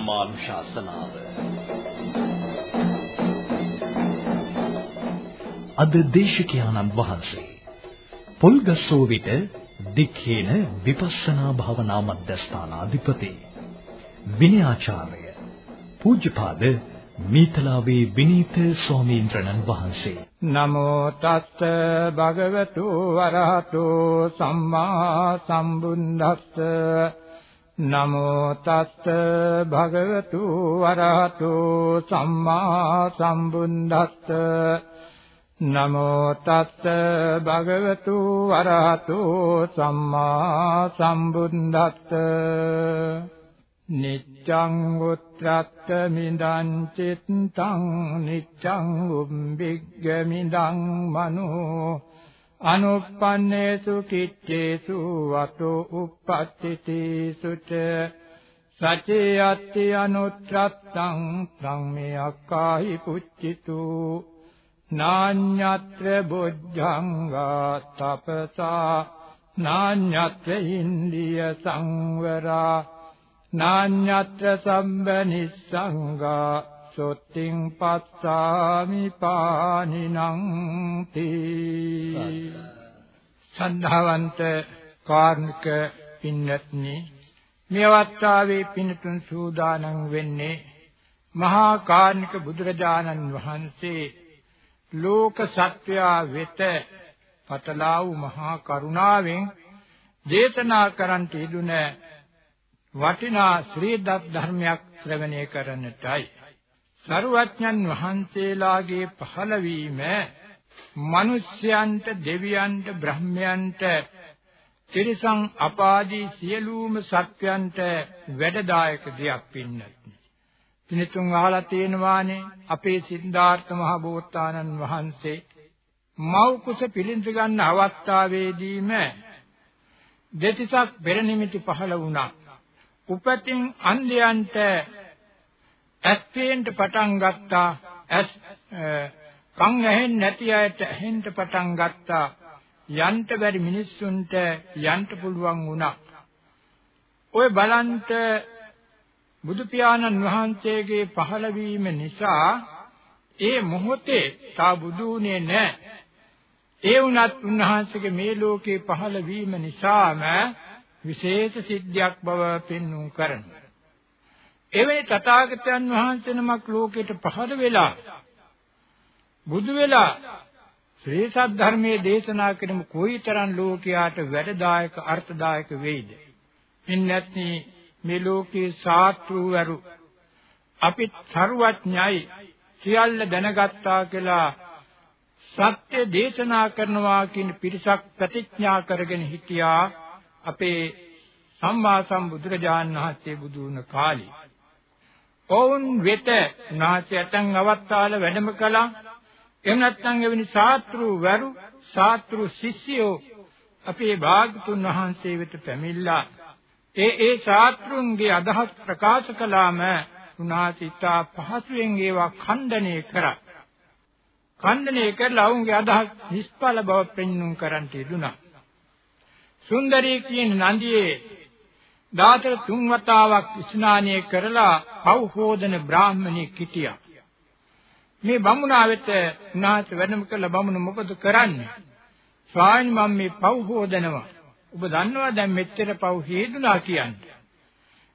ධර්මානුශාසනාව. අද දේශකයන්න් වහන්සේ පොල්ගස්සෝ විට දික්හේන විපස්සනා භාවනා මධ්‍යස්ථානාධිපති විනයාචාර්ය පූජ්‍යපාද මීතලාවේ විනීත ස්වාමීන් වහන්සේ. නමෝ තස්ස භගවතු වරහතෝ සම්මා සම්බුද්දස්ස නමෝ තස්ස භගවතු වරහතෝ සම්මා සම්බුද්දස්ස. නමෝ තස්ස භගවතු වරහතෝ සම්මා සම්බුද්දස්ස. නිච්ඡං උත්‍රත්ත මිදං චිත්තං නිච්ඡං උම්බිග්ග මිදං මනෝ අනුප්පන්නේසු කිච්චේසු වතෝ uppatthiti සුච සචේ අත්ති අනුත්‍රත්තං සංමේ අක්කාහි පුච්චිතු නාඤ්ඤත්‍ර බොද්ධංගා තපසා නාඤ්ඤත්‍ර ඉන්දිය සංවරා නාඤ්ඤත්‍ර සම්බ නිස්සංගා සොත්තිං පස්සාමි පානිනං තී. සද්ධාවන්ත කාර්මික පින්නත්නි මේ අවස්ථාවේ පින්තුන් සූදානම් වෙන්නේ මහා කාර්මික බුදුරජාණන් වහන්සේ ලෝක සත්වයා වෙත පතලා වූ මහා කරුණාවෙන් දේශනා කරන්ට යෙදුන වටිනා ශ්‍රී දත් ධර්මයක් ශ්‍රවණය කරන්නටයි. සරුවඥන් වහන්සේලාගේ පහළවීම මිනිස්යන්ට දෙවියන්ට බ්‍රහ්මයන්ට ත්‍රිසං අපාදී සියලුම සත්‍යයන්ට වැඩදායක දෙයක් පින්නත්. පිනිතුන් අහලා තියෙනවානේ අපේ සිද්ධාර්ථ මහ බෝසතාණන් වහන්සේ මව් කුස පිළිඳ ගන්න අවස්ථාවේදීම දෙතිසක් පෙර නිමිති පහළ වුණා. උපතින් අන්ධයන්ට ඇස් පේන්න පටන් ගත්තා. ඇස් කන් ඇහෙන්නේ නැති අයට ඇහෙන්න පටන් ගත්තා. යන්න බැරි මිනිස්සුන්ට යන්න පුළුවන් වුණා. ඔය බලන්ට බුදු පියාණන් වහන්සේගේ පහළවීම නිසා ඒ මොහොතේ තා බුදුනේ නැහැ. ඒ වුණත් උන්වහන්සේගේ මේ ලෝකේ පහළ වීම නිසාම විශේෂ සිද්ධියක් බව පෙන්වුම් කරනවා. එවැනි තථාගතයන් වහන්සේ නමක් ලෝකෙට පහළ වෙලා බුදු වෙලා ශ්‍රී සද්ධර්මයේ දේශනා කරමු කොයිතරම් ලෝකයාට වැඩදායක අර්ථදායක වෙයිද? ඉන්නත්නි මේ ලෝකේ සාත්‍රුවරු අපි සරුවඥයි සියල්ල දැනගත්තා කියලා සත්‍ය දේශනා කරනවා කියන පිරිසක් ප්‍රතිඥා කරගෙන හිටියා අපේ සම්මා සම්බුදුරජාණන් වහන්සේ බුදු වුණ කාලේ. ඔවුන් වෙත උනාසේ ඇතන් අවස්ථාවල වැඩම කළා. එහෙම නැත්නම් එවැනි ශාස්ත්‍රු වරු ශාස්ත්‍රු ශිෂ්‍යයෝ අපේ භාගතුන් වහන්සේ වෙත පැමිණලා ඒ ඒ ශාස්ත්‍රුන්ගේ අදහස් ප්‍රකාශ කළාම උනාසිතා පහසුවෙන් ඒවා ඛණ්ඩණය කරා. ඛණ්ඩණය කරලා ඔවුන්ගේ අදහස් නිෂ්ඵල බව පෙන්눔 කරන්ට යෙදුණා. සුන්දරී කියන නන්දියේ දාතර තුන් වතාවක් ස්නානය කරලා පව් හෝදන බ්‍රාහ්මණෙක් හිටියා. මේ බමුණා වෙත උන්වහන්සේ වැඩම කළ බමුණ මොකද කරන්නේ? ස්වාමීන් මම මේ පව් හෝදනවා. ඔබ දන්නවා දැන් මෙච්චර පව් හේදුනා කියන්නේ.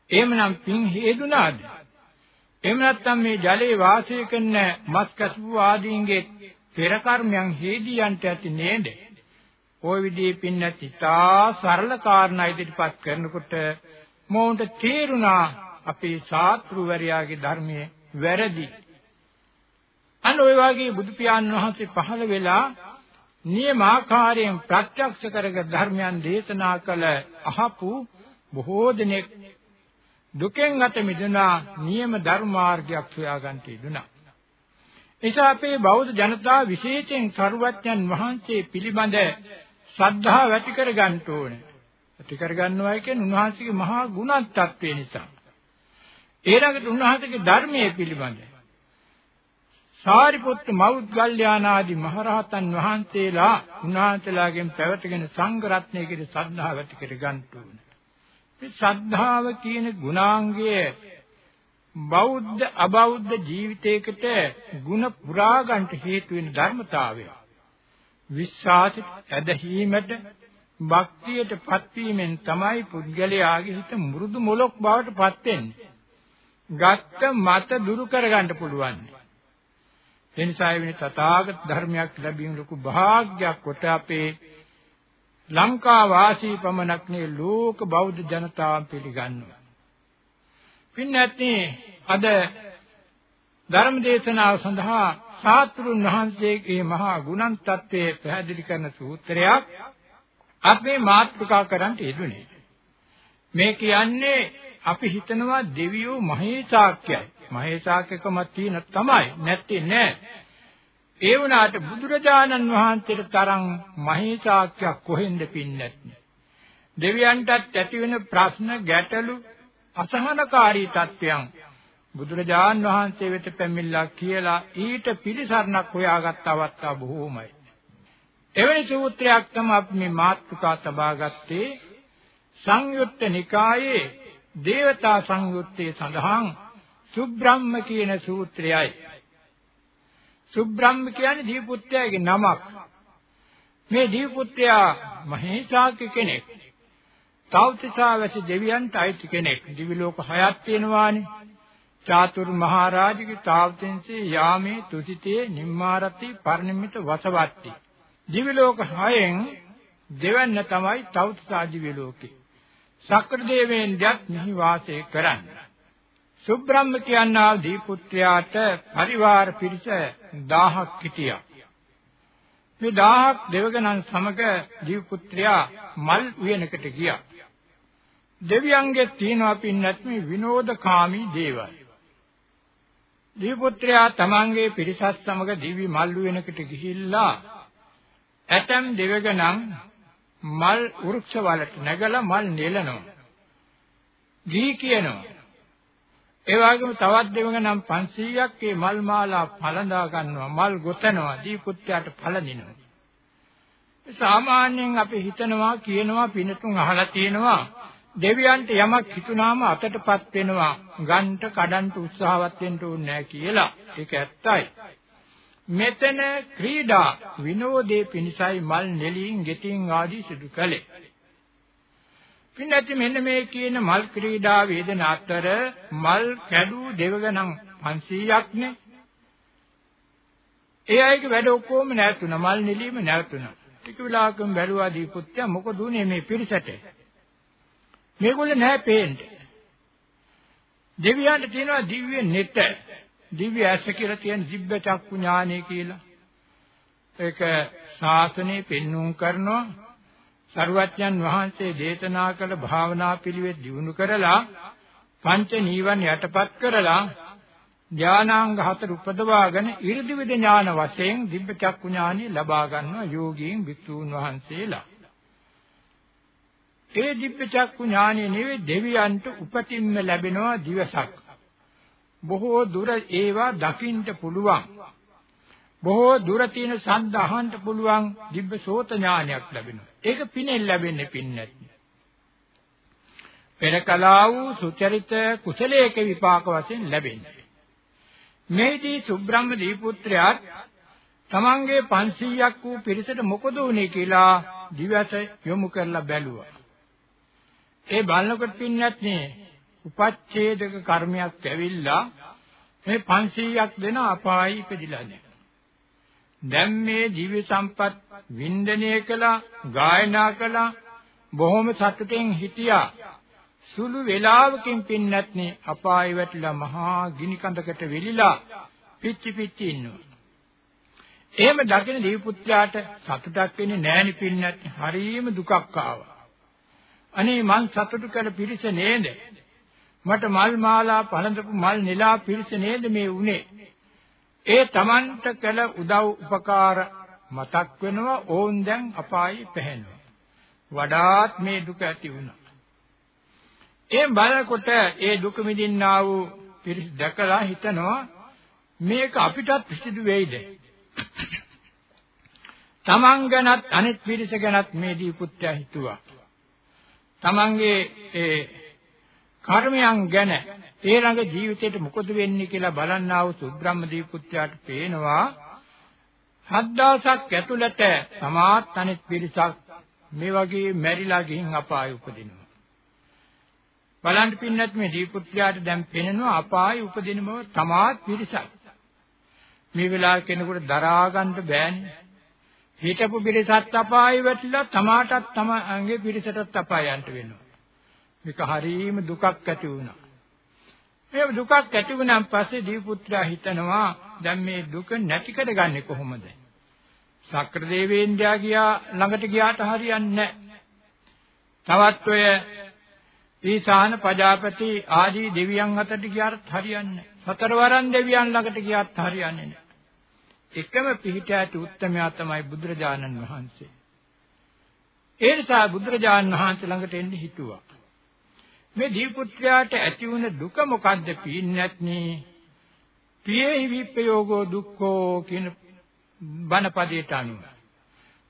එහෙමනම් පින් හේදුනාද? එහෙම නැත්නම් මේ ජලයේ වාසය කරන මස් කසුපු ආදීන්ගේ පෙර කර්මයන් හේදියන්ට ඇති නේද? ওই විදිහේ පින්නත් ඉතා සරල කාරණා ඉදිරිපත් කරනකොට මොවුන්ට තේරුණා අපේ ශාස්ත්‍රවරයාගේ ධර්මයේ වැරදි. අන්න ওই වගේ බුදු පියාණන් වහන්සේ පහළ වෙලා නියමාකාරයෙන් ප්‍රත්‍යක්ෂ කරග ධර්මයන් දේශනා කළ අහපු බොහෝ දෙනෙක් දුකෙන් අත මිදුණා නියම ධර්මාර්ගයක් සොයාගන්න ඉදුණා. එනිසා අපේ බෞද්ධ ජනතාව විශේෂයෙන් සරුවත්යන් වහන්සේ පිළිබඳ ශ්‍රද්ධාව ඇති කර ගන්න ඕනේ. ඇති කර ගන්නවා කියන්නේ උන්වහන්සේගේ මහා ගුණත්වය නිසා. ඊළඟට උන්වහන්සේගේ ධර්මයේ පිළිබඳ සාරිපුත්ත මෞද්ගල්‍යානාදී මහරහතන් වහන්සේලා උන්වහන්සේලාගෙන් පැවතගෙන සංඝ රත්නයේ ශ්‍රද්ධාව ඇති කර ගන්න ඕනේ. මේ ශ්‍රද්ධාව කියන ගුණාංගය බෞද්ධ අබෞද්ධ ජීවිතයකට ಗುಣ පුරා ගන්නට හේතු වෙන ධර්මතාවය. විශ්වාසයට ඇදහිීමට භක්තියට පත්වීමෙන් තමයි පුද්ගලයාගේ හිත මෘදු මොලොක් බවට පත් වෙන්නේ. ගත්ත මත දුරු කරගන්න පුළුවන්. එනිසා වෙන තථාගත ධර්මයක් ලැබීම ලොකු භාග්යක් කොට අපේ ලංකා වාසී පමණක් නේ ලෝක බෞද්ධ ජනතාව පිළිගන්නවා. පින්නැත්නි අද ධර්ම දේශනාව සඳහා සාත්‍රුන් වහන්සේගේ මහා ගුණන් තත්ත්වයේ පැහැදිලි කරන සූත්‍රයක් අපි මාතෘකා කරන්න යෙදුනේ. මේ කියන්නේ අපි හිතනවා දෙවියෝ මහේසාක්‍යයි. මහේසාක්‍යකමක් තියෙන තමයි නැත්තේ නෑ. ඒ වුණාට බුදුරජාණන් වහන්සේට තරම් මහේසාක්‍යයක් කොහෙන්ද පින්නත් දෙවියන්ටත් ඇති වෙන ප්‍රශ්න ගැටලු අසහනකාරී තත්ත්වයන් බුදුරජාන් වහන්සේ වෙත පැමිණලා කියලා ඊට පිළිසරණක් හොයාගත් අවස්ථා බොහෝමයි. එවැනි සූත්‍රයක් තමයි අපි මේ මාතෘකා තබා ගත්තේ සංයුත්ත නිකායේ දේවතා සංයුත්තේ සඳහන් සුබ්‍රහ්ම කියන සූත්‍රයයි. සුබ්‍රහ්ම කියන්නේ දීපුත්‍රයාගේ නමක්. මේ දීපුත්‍රයා මහේසාක්‍ය කෙනෙක්. තවතිසාවැසි දෙවියන්ට අයිති කෙනෙක්. දිවි ලෝක හයක් තියෙනවානේ. චාතුරු මහරජගේ තාවතින්සේ යාමේ තුසිතේ නිම්මාරති පරිනිමිත වසවත්ති. දිවි ලෝක හයෙන් දෙවන්න තමයි තවතිසා දිවි ලෝකේ. සක්‍ර දේවේන්ද්‍රයත් මෙහි වාසය කරන්නේ. සුබ්‍රහ්ම කියනා දීපුත්‍රයාට පරිවාර පිරිස 1000ක් හිටියා. මේ 1000ක් දෙවගණන් සමග දීපුත්‍රයා මල් උයනකට ගියා. දෙවියන්ගේ තියෙනවා පින්නත් මේ විනෝදකාමී දේවල්. දීපුත්‍රයා තමන්ගේ පිරිසත් සමග දිවි මල් උයනකට ගිහිල්ලා ඇතම් දෙවගණන් මල් වෘක්ෂ වලට නැගලා මල් නෙලනවා. ගිහි කියනවා. ඒ වගේම තවත් දෙවගණන් 500ක් මේ මල් මාලා පළඳා ගන්නවා. මල් ගොතනවා. දීපුත්‍රයාට පළඳිනවා. සාමාන්‍යයෙන් අපි හිතනවා කියනවා පිනතුන් අහලා තියෙනවා දෙවියන්ට යමක් හිතුනාම අතටපත් වෙනවා. ගන්ට කඩන්ට උත්සාහවත් වෙන්න ඕනේ නැහැ කියලා. ඒක ඇත්තයි. මෙතන ක්‍රීඩා විනෝදේ පිණිසයි මල් නෙලින් ගෙතින් ආදී සිදු කළේ. පින්නැති මෙන්න මේ කියන මල් ක්‍රීඩා වේදන අතර මල් කැඩූ දෙවගණන් 500ක් නේ. ඒ අයගේ වැඩ ඔක්කොම නැතුණා මල් නෙලීම නැතුණා ටික වෙලාවකම බැලුවා දීපුත්‍ය මොකද උනේ මේ පිරිසට? මේගොල්ලෝ නැහැ පේන්න. දෙවියන්ට තියෙනවා දිව්‍ය නෙත. දිව්‍ය ඇස කියලා තියෙන දිබ්බ චක්කු ඥානය කියලා. ඒක ශාසනය පෙන්වුම් කරනවා. සරුවත්යන් වහන්සේ දේශනා කළ භාවනා පිළිවෙත් දිනු කරලා පංච නීවන් යටපත් කරලා ඥානාංග හතර උපදවාගෙන 이르දිවිද ඥාන වශයෙන් දිබ්බ චක්කු ඥානෙ ලබා ගන්නවා යෝගීන් විසුණු වහන්සේලා. ඒ දිබ්බ චක්කු ඥානෙ නෙවෙයි දෙවියන්ට උපතින්ම ලැබෙනවා දිවසක්. බොහෝ දුර ඒවා දකින්න පුළුවන්. බොහෝ දුර තියෙන සද්ද අහන්න පුළුවන් දිබ්බ සෝත ඥානයක් ලැබෙනවා. ඒක පිනෙන් ලැබෙන්නේ පින්නත්. පෙර කලා වූ සුචරිත කුසලයක විපාක වශයෙන් ලැබෙන්නේ. මේදී සුබ්‍රහ්ම දීපුත්‍රයාත් තමන්ගේ 500ක් වූ පිරිසට මොකද වුනේ කියලා දිවස යොමු කරලා බැලුවා. ඒ බලනකොට පින්නත් නේ උපච්ඡේදක කර්මයක් ඇවිල්ලා මේ 500ක් දෙන අපායි ඉපදිලා නැහැ. දැන් මේ ජීවි සම්පත් වින්දනය කළා, ගායනා කළා, බොහොම සතුටෙන් හිටියා. සුළු වේලාවකින් පින්නත් නේ අපායි වැටිලා මහා ගිනි කඳකට වෙලිලා පිච්චි පිච්චි ඉන්නවා. එහෙම දකින දීපුත්‍රයාට සතුටක් වෙන්නේ නැහැ නේ පින්නත්. හරීම දුකක් ආවා. අනේ මං සතුටු කළ පිරිස නේද? මට මල් මාලා පළඳපු මල් නෙලා පිරිස නේද මේ උනේ? ඒ Tamanට කළ උදව් උපකාර මතක් වෙනවා ඕන් දැන් අපායේ පැහැෙනවා. වඩාත් මේ දුක ඇති වුණා. ඒ බලකොට ඒ දුක මිදින්නා වූ පිරිස දැකලා හිතනවා මේක අපිටත් සිදු වෙයිද? තමන් ගැනත් අනිත් පිරිස ගැනත් මේ දී පුත්‍රයා හිතුවා. තමන්ගේ ඒ කර්මයන් ගැන ඒ ළඟ ජීවිතේට මොකද වෙන්නේ කියලා බලන්නා වූ සුබ්‍රහ්ම දීපුත්‍රයාට පේනවා හත් දවසක් ඇතුළත සමාත් අනිත් පිරිසක් මේ වගේ මැරිලා ගිහින් අපාය උපදිනවා. බලන්න පින්නත් මේ දීපුත්‍රයාට දැන් පෙනෙනවා අපාය උපදින බව තමාත් පිරිසක්. මේ වෙලාව කෙනෙකුට දරා ගන්න බෑනේ. හිටපු පිරිසත් අපාය වැටිලා තමාටත් තමන්ගේ පිරිසටත් අපායන්ට වෙනවා. මේක හරීම දුකක් ඇති වුණා. මේ දුකක් ඇති වුණාන් පස්සේ දීපුත්‍රයා හිතනවා දැන් මේ දුක නැති කරගන්නේ කොහොමද? සක්‍ර දේවේන්ද්‍රයා ගියා ළඟට ගියාට හරියන්නේ තවත් ඔය ඊසාන පජාපති ආදී දෙවියන් අතරට ගියාට හරියන්නේ සතරවරන් දෙවියන් ළඟට ගියාත් හරියන්නේ නැහැ. එකම පිහිටාට උත්තමයා තමයි බුදුරජාණන් වහන්සේ. ඒ නිසා බුදුරජාණන් වහන්සේ ළඟට එන්න හිතුවා. මේ දීපුත්‍රයාට ඇති වුණ දුක මොකද්ද පින්නත්නි? පියෙහි විප්‍රයෝගෝ දුක්ඛෝ කියන බණපදයට අනුව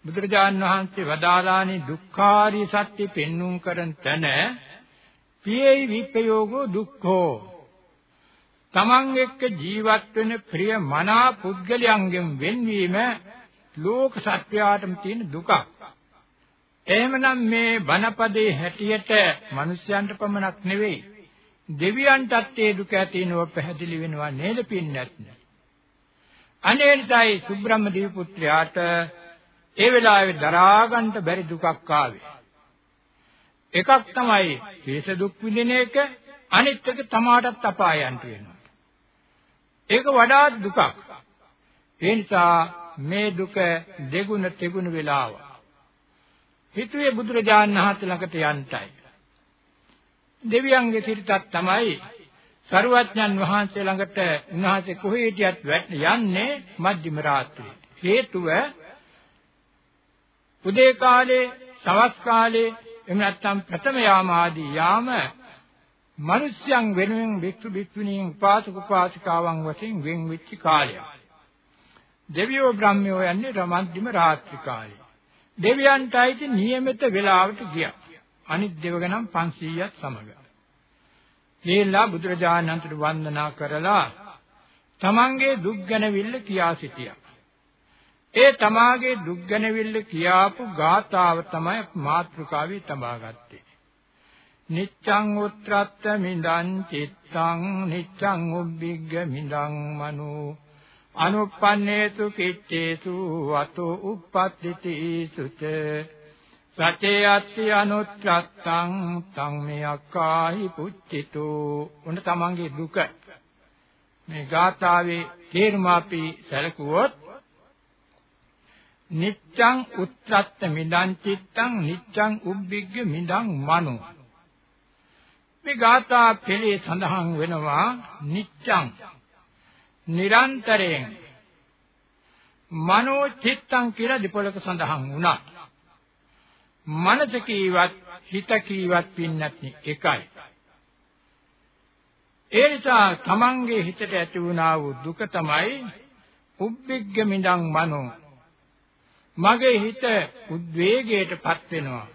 බුදුරජාණන් වහන්සේ වදාළානේ දුක්ඛාරිය සත්‍ය පෙන්눔 කරන තැන පියෙහි විප්‍රයෝගෝ දුක්ඛෝ තමන් එක්ක ජීවත් වෙන ප්‍රිය මනා පුද්ගලයන්ගෙන් වෙන්වීම ලෝක සත්‍යයටම තියෙන දුකක්. එහෙමනම් මේ බණපදේ හැටියට මිනිස්යන්ට පමණක් නෙවෙයි දෙවියන්ටත් ඒ දුක ඇතිනව පැහැදිලි වෙනවා නේද පින්නත්. අනේ නිසායි සුබ්‍රහ්ම දේව පුත්‍රයාට ඒ වෙලාවේ දරා ගන්න බැරි දුකක් ආවේ. එකක් තමයි හේස දුක් විඳින එක අනිත් එක තමාටත් අපායන්ට වෙනවා. ඒක වඩාත් දුකක්. ඒ නිසා මේ දුක දෙගුණ තෙගුණ වෙලාව. හිතුවේ බුදුරජාණන් වහන්සේ ළඟට යන්ටයි. දෙවියන්ගේ සිරිතක් තමයි සරුවඥන් වහන්සේ ළඟට උන්වහන්සේ කොහේ හිටියත් යන්නේ මධ්‍යම රාත්‍රියේ. හේතුව උදේ කාලේ, සවස් කාලේ, එහෙම නැත්නම් ප්‍රථම යාම ආදී යාම මිනිස්යන් වෙනුවෙන් වික්ෂු වික්ෂුණීන් උපාසක උපාසිකාවන් වශයෙන් වෙන් වෙච්ච කාලයක්. දෙවියෝ බ්‍රහ්මයෝ යන්නේ රමන්දිම රාත්‍රී කාලේ. දෙවියන්ට අයිති નિયમિત වේලාවට ගියා. අනිත් දෙවගණන් 500ක් සමග. ලීලා බුදුරජාණන් වහන්සේට වන්දනා කරලා තමන්ගේ දුක් ගැනවිල්ල කියා සිටියා. ඒ තමාගේ දුක් ගැනවිල්ල කියාපු ගාථාව තමයි මාතෘකාවේ තබා ගත්තේ. නිච්ඡං උත්‍රත්ත මිදං චිත්තං නිච්ඡං උබ්බිග්ග මිදං මනෝ අනුප්පන්නේසු කිච්චේසු අතෝ උප්පත්තිති සුච සචේ අත්ති අනුත්‍රත්තං තං මෙයක්කාහි පුච්චිතෝ උන්න තමන්ගේ දුක. මේ ගාථාවේ තේරුම අපි සැලකුවොත් නිච්ඡං උත්‍රත්ත මිදං චිත්තං නිච්ඡං උබ්බිග්ග මිදං මනෝ මේ ගාථා පෙළේ සඳහන් වෙනවා නිච්ඡං නිරන්තරයෙන් මනෝ චිත්තං කියලා දෙපොලක සඳහන් වුණා. මනස කීවත් හිත කීවත් පින්නත් එකයි. ඒ නිසා තමන්ගේ හිතට ඇති වුණා වූ දුක තමයි උබ්බිග්ග මිදං මනෝ. මගේ හිත උද්වේගයටපත් වෙනවා.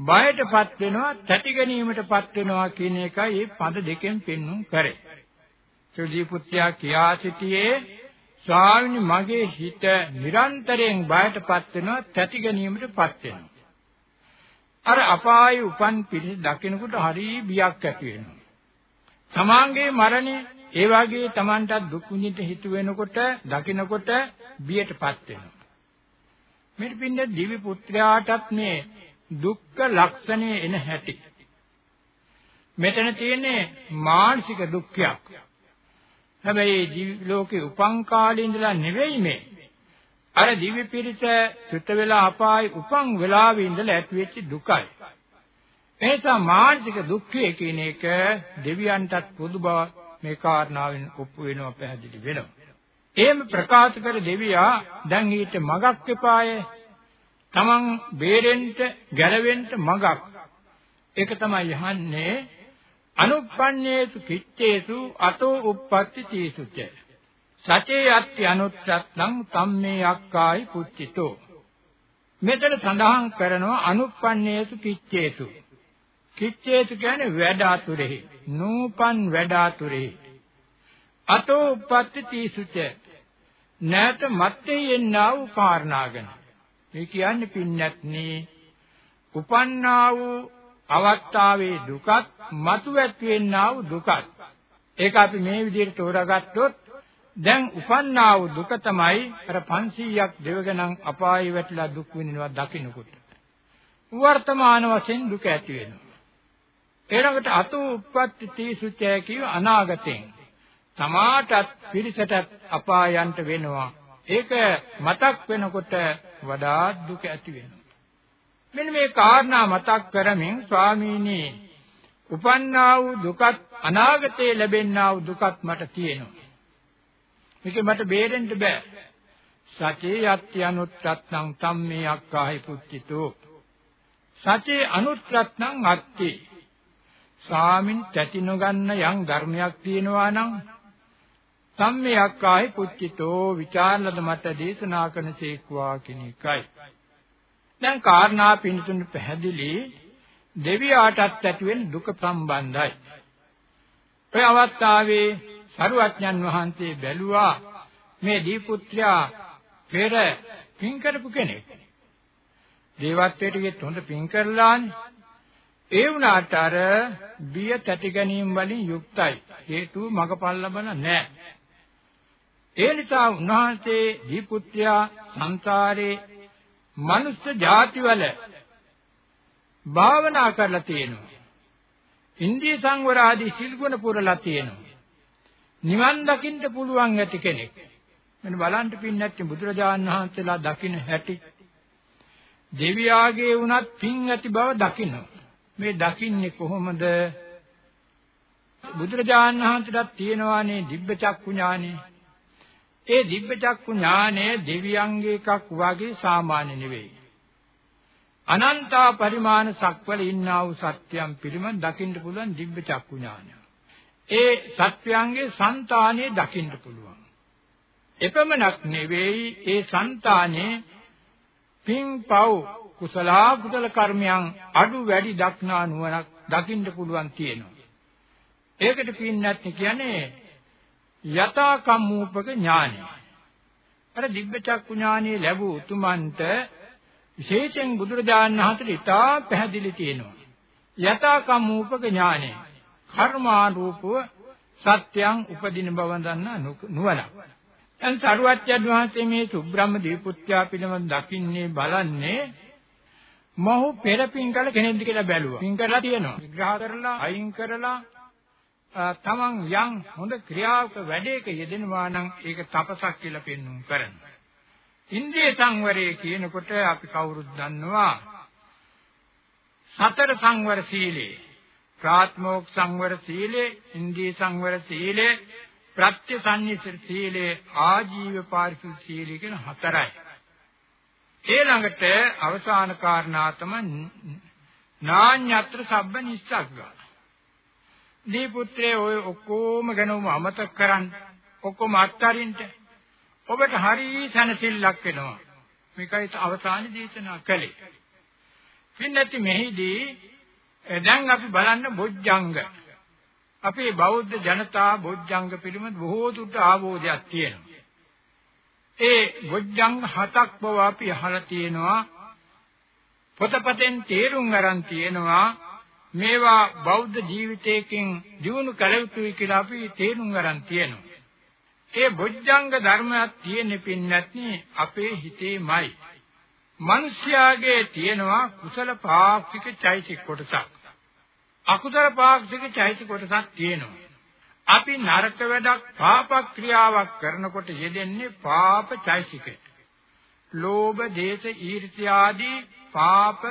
බයටපත් වෙනවා, තැති ගැනීමටපත් වෙනවා කියන එකයි මේ පද දෙකෙන් පෙන්වුම් කරේ. සුදී පුත්‍යා කියා සිටියේ ස්වාමීනි මගේ හිත නිරන්තරයෙන් බයටපත් වෙනවා, තැති ගැනීමටපත් වෙනවා. අර අපායේ උපන් පිරිස දකිනකොට හරි බියක් ඇති වෙනවා. තමාගේ මරණය ඒ වගේ Tamanටත් දුක් විඳින්න හිතු වෙනකොට දකිනකොට බියටපත් වෙනවා. මෙන්න පින්නේ දිවි පුත්‍රයාටත් මේ දුක්ඛ ලක්ෂණය එන හැටි. මෙතන තියෙන්නේ මානසික දුක්ඛයක්. හැබැයි ලෝකේ උපං කාලේ ඉඳලා නෙවෙයි මේ. අර දිව්‍ය පිරිස චුත වෙලා අපායි උපං වෙලාවේ ඉඳලා ඇතිවෙච්ච දුකයි. එනිසා මානසික දුක්ඛය කියන එක දෙවියන්ටත් පොදු බව මේ කාරණාවෙන් ඔප්පු වෙනවා පැහැදිලි වෙනවා. එහෙම ප්‍රකාශ කර දෙවියා දැන් ඊට මගක් එපායේ තමන් බේරෙන්න ගැලවෙන්න මගක් ඒක තමයි යහන්නේ අනුප්පන්නේසු කිච්චේසු අතෝ uppatti තීසුච සචේ යත්ති අනුත්‍රත්නම් තම්මේ අක්කායි පුච්චිතෝ මෙතන සඳහන් කරනවා අනුප්පන්නේසු කිච්චේසු කිච්චේතු කියන්නේ වැඩ අතුරෙහි. නූපන් වැඩ අතුරෙහි. අතෝ උප්පත්ති තීසුච නැත මත්තේ එන්නා වූ කාරණාගෙන. මේ කියන්නේ පින්නත්නි උපන්නා වූ අවස්ථාවේ දුකත් මතු ඇතිවෙන්නා වූ දුකත්. ඒක අපි මේ විදිහට තෝරාගත්තොත් දැන් උපන්නා වූ දුක තමයි අර 500ක් දෙවගණන් අපායේ වැටිලා දුක් විඳිනවා දකින්නකොට. වර්තමාන වශයෙන් දුක ඇති වෙනවා. ඊළඟට අතු උප්පත්ති තීසුචය කිය අනාගතෙන් තමාටත් පිරිසටත් අපායන්ට වෙනවා. ඒක මතක් වෙනකොට වඩා දුක ඇති වෙනවා මෙන්න මේ කාරණා මතක් කරමින් ස්වාමීනි උපන්නා වූ දුකත් අනාගතයේ ලැබෙන්නා වූ දුකත් මට තියෙනවා. මේක මට බේරෙන්න බෑ. සචේ යත්‍ය අනුත්‍රත්නං තම්මේ අක්කාහි පුච්චිතෝ. සචේ අනුත්‍රත්නං අත්ති. ස්වාමින් තැති නොගන්න යම් ධර්මයක් තියෙනවා නම් තම්මේ අක්කාහි පුච්චිතෝ විචාරලද මට දේශනා කරන සේක්වා කියන එකයි. දැන් කාරණා පින්තුන් පැහැදිලි දෙවියාටත් ඇති වෙන දුක සම්බන්ධයි. ඒ අවස්ථාවේ සරුවඥන් වහන්සේ බැලුවා මේ දීපුත්‍රයා පෙර පින් කරපු කෙනෙක්. දේවත්වයට ගියත් හොඳ පින් කරලානේ. ඒ වුණාට අර බිය තැති ගැනීම වලින් යුක්තයි. හේතු මගපල් ලබන නැහැ. ඒ නිසා උන්වහන්සේ දීපුත්‍රයා සංසාරේ මනුස්ස ಜಾතිවල භාවනා කරලා තියෙනවා. ඉන්ද්‍රිය සංවර ආදී සිල් ගුණ පුරලා තියෙනවා. නිවන් දකින්න පුළුවන් ඇති කෙනෙක්. මෙන්න බලන්න පින්නැත්තේ බුදුරජාණන් වහන්සේලා දකින්න හැටි. දෙවියාගේ වුණත් පින් ඇති බව දකින්න. මේ දකින්නේ කොහොමද? බුදුරජාණන් වහන්සේට තියෙනවානේ දිබ්බ චක්කු ඥානෙ. ඒ දිබ්බචක්කු ඥානය දෙවියන්ගේ එකක් වගේ සාමාන්‍ය නෙවෙයි. අනන්ත පරිමාණ සක්වල ඉන්නා වූ සත්‍යයන් පිළිම දකින්න පුළුවන් දිබ්බචක්කු ඥානය. ඒ සත්‍යයන්ගේ సంతානෙ දකින්න පුළුවන්. එපමණක් නෙවෙයි ඒ సంతානේ පින්පව් කුසල කුසල කර්මයන් අඩු වැඩි දක්නා නුවණක් දකින්න පුළුවන් තියෙනවා. ඒකට පින් නැත්නම් කියන්නේ යථා කම්මූපක ඥානය. අර දිබ්බ චක්කු ඥානෙ ලැබූ උතුමන්ට විශේෂයෙන් බුදුරජාණන් වහන්සේට ඉතා පැහැදිලි තියෙනවා. යථා කම්මූපක ඥානය. කර්මාරූපව සත්‍යයන් උපදින බව දන්නා නුවණ. දැන් සරුවච්චන් වහන්සේ මේ සුබ්‍රහ්ම දීපුත්‍යා පිළිබඳ දකින්නේ බලන්නේ මොහු පෙරපින් කළ කෙනෙක්ද කියලා බැලුවා. පින් කරලා තියෙනවා. විග්‍රහ කරලා අයින් කරලා තමන් යම් හොඳ ක්‍රියාවක වැඩේක යෙදෙනවා නම් ඒක තපසක් කියලා පෙන්වුම් කරනවා. ඉන්ද්‍රිය සංවරය කියනකොට අපි කවුරුත් දන්නවා සතර සංවර සීලේ ප්‍රාත්මෝක් සංවර සීලේ ඉන්ද්‍රිය සංවර සීලේ ප්‍රත්‍ය සංනිසර සීලේ ආජීව පාරිශුද්ධ සීලය කියන හතරයි. ඊළඟට අවසාන කාරණා තමයි නාඤ්‍යත්‍ර සබ්බ නිස්සග්ගා. දී පුත්‍රේ ඔය ඔක්කොම ගැනම අමතක කරන් ඔක්කොම අත්හරින්න ඔබට හරි සැනසෙල්ලක් වෙනවා. මේකයි අවසාන දේශනා කළේ. පින්නැති මෙහිදී දැන් අපි බලන්න බොජ්ජංග. අපේ බෞද්ධ ජනතා බොජ්ජංග පිළිබඳ බොහෝ දුරට ආවෝදයක් තියෙනවා. ඒ බොජ්ජංග හතක් බව අපි අහලා තියෙනවා. පොතපතෙන් තේරුම් අරන් තියෙනවා. මේවා බෞද්ධ ජීවිතයකින් දියුණු කළ යුතුයි කියලා අපි තේරුම් අරන් තියෙනවා. ඒ බොජ්ජංග ධර්මයක් තියෙන පින්නත්නි අපේ හිතේමයි. මිනිස්යාගේ තියෙනවා කුසල පාක්ෂික චෛතසික කොටසක්. අකුසල පාක්ෂික චෛතසික කොටසක් තියෙනවා. අපි නරක වැඩක් පාප ක්‍රියාවක් කරනකොට යෙදෙන්නේ පාප චෛතසිකේ. ලෝභ, දේශ, ඊර්ෂ්‍යාදී පාප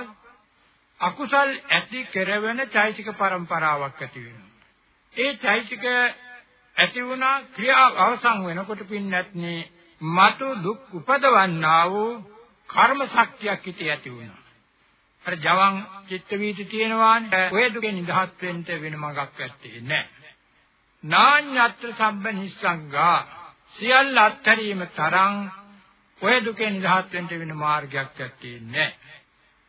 අකුසල් ඇති කරවන චෛතසික પરම්පරාවක් ඇති වෙනවා. ඒ චෛතසික ඇති වුණා ක්‍රියාව අවසන් වෙනකොට පින්නත්නේ මතු දුක් උපදවන්නා වූ කර්ම ශක්තියක් හිතේ ඇති වුණා. අර ජවන් චිත්ත වීති තියෙනවානේ. ඔය දුකෙන් නිදහස් වෙන්න වෙන මඟක් ඇත්තේ නැහැ. නාඤ්ඤත්‍ර සම්බ නිස්සංගා සියල්ල අත්හැරීම තරම් ඔය දුකෙන් නිදහස් වෙන්න වෙන මාර්ගයක් ඇත්තේ නැහැ.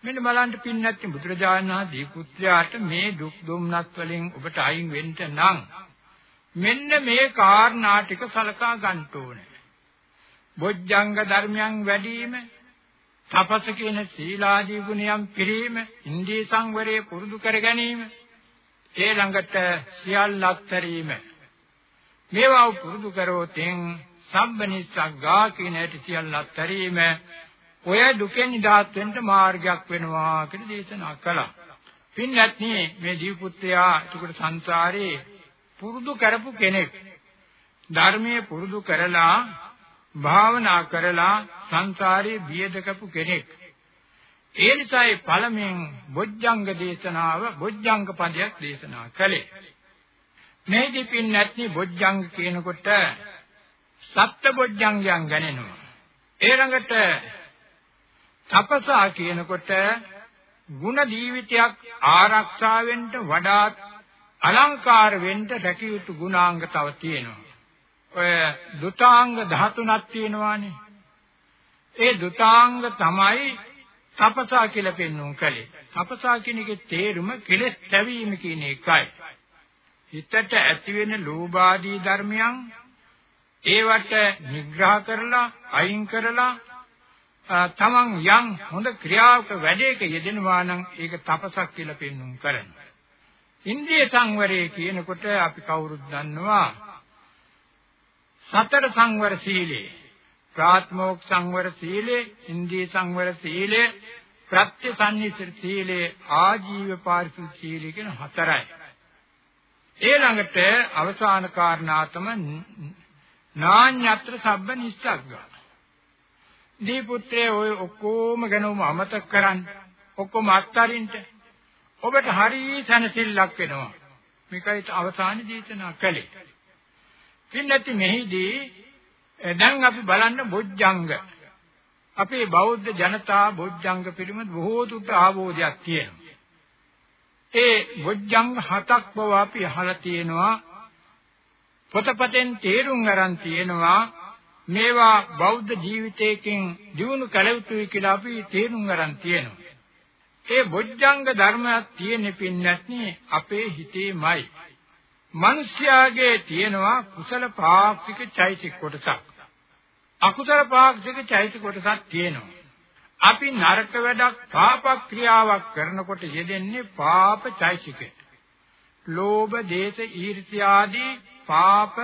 මෙන්න බලන්න පින්නත් බුදුරජාණන් වහන්සේ පුත්‍රයාට මේ දුක් දුම්නස් වලින් ඔබට අයින් වෙන්න නම් මෙන්න මේ කාරණා ටික සලකා ගන්න ඕනේ. බොජ්ජංග ධර්මයන් වැඩිම, තපස කියන සීලාදී ගුණයන් පිරීම, ඉන්ද්‍රිය සංවරය පුරුදු කර ගැනීම, ඒ ළඟට සියල්ල අත්හැරීම. මේවා පුරුදු කරෝතෙන් සම්බනිස්සග්ගා කියන ඇටි සියල්ල අත්හැරීම ඔය දුකෙන් නිදහස් වෙන්න මාර්ගයක් වෙනවා කියලා දේශනා කළා. පින්වත්නි මේ දීපුත්‍රයා එතකොට සංසාරේ පුරුදු කරපු කෙනෙක්. ධර්මයේ පුරුදු කරලා භාවනා කරලා සංසාරේ බියදකපු කෙනෙක්. ඒ නිසායි පළමෙන් බොජ්ජංග දේශනාව බොජ්ජංග පදයක් දේශනා කළේ. මේදී පින්වත්නි බොජ්ජංග කියනකොට සත්‍ය බොජ්ජංගයන් ගණනවා. ඒ ළඟට තපසා කියනකොට ಗುಣ ජීවිතයක් ආරක්ෂා වෙන්න වඩාත් අලංකාර වෙන්න රැකිය යුතු ගුණාංග තව තියෙනවා. ඔය දුතාංග 13ක් තියෙනවානේ. ඒ දුතාංග තමයි තපසා කියලා පෙන්වුම් කලේ. තපසා කියන එකේ තේරුම කෙලෙස් තැවීම කියන එකයි. හිතට ඇති වෙන ලෝභාදී ධර්මයන් ඒවට නිග්‍රහ කරලා අයින් කරලා තමන් යම් හොඳ ක්‍රියාවක වැඩේක යෙදෙනවා නම් ඒක තපසක් කියලා පෙන්වුම් කරනවා. ඉන්ද්‍රිය සංවරය කියනකොට අපි කවුරුත් දන්නවා සතර සංවර සීලේ ප්‍රාත්මෝක් සංවර සීලේ ඉන්ද්‍රිය සංවර සීලේ ප්‍රත්‍යසන්නිසිත සීලේ ආජීව පාරිශුද්ධ සීලේ කියන හතරයි. ඊළඟට අවසාන කාරණා තමයි නාඤ්‍යත්‍ර සබ්බ නිස්සග්ගා. දී පුත්‍රය ඔය ඔක්කොම ගැනම අමතක කරන්න. ඔක්කොම අත්හරින්න. ඔබට හරි සැනසෙල්ලක් වෙනවා. මේකයි අවසානයේ දේශනා කළේ. පින්නැති මෙහිදී දැන් අපි බලන්න බොජ්ජංග. අපේ බෞද්ධ ජනතා බොජ්ජංග පිළිබඳ බොහෝ දුරට ආවෝදයක් තියෙනවා. ඒ බොජ්ජංග හතක් බව අපි අහලා තියෙනවා. පොතපතෙන් තේරුම් අරන් තියෙනවා මේවා බෞද්ධ ජීවිතයකින් දිනු කළ යුතුයි කියලා අපි තේරුම් ගන්න තියෙනවා. ඒ බොජ්ජංග ධර්මයක් තියෙන පින්නත්නි අපේ හිතේමයි. මිනිස්යාගේ තියෙනවා කුසල පාක්ෂික චෛතසික කොටසක්. අකුසල පාක්ෂික චෛතසික කොටසක් තියෙනවා. අපි නරක වැඩක් පාප ක්‍රියාවක් කරනකොට යෙදෙන්නේ පාප චෛතසිකය. ලෝභ, දේශ, ඊර්ෂ්‍යාදී පාප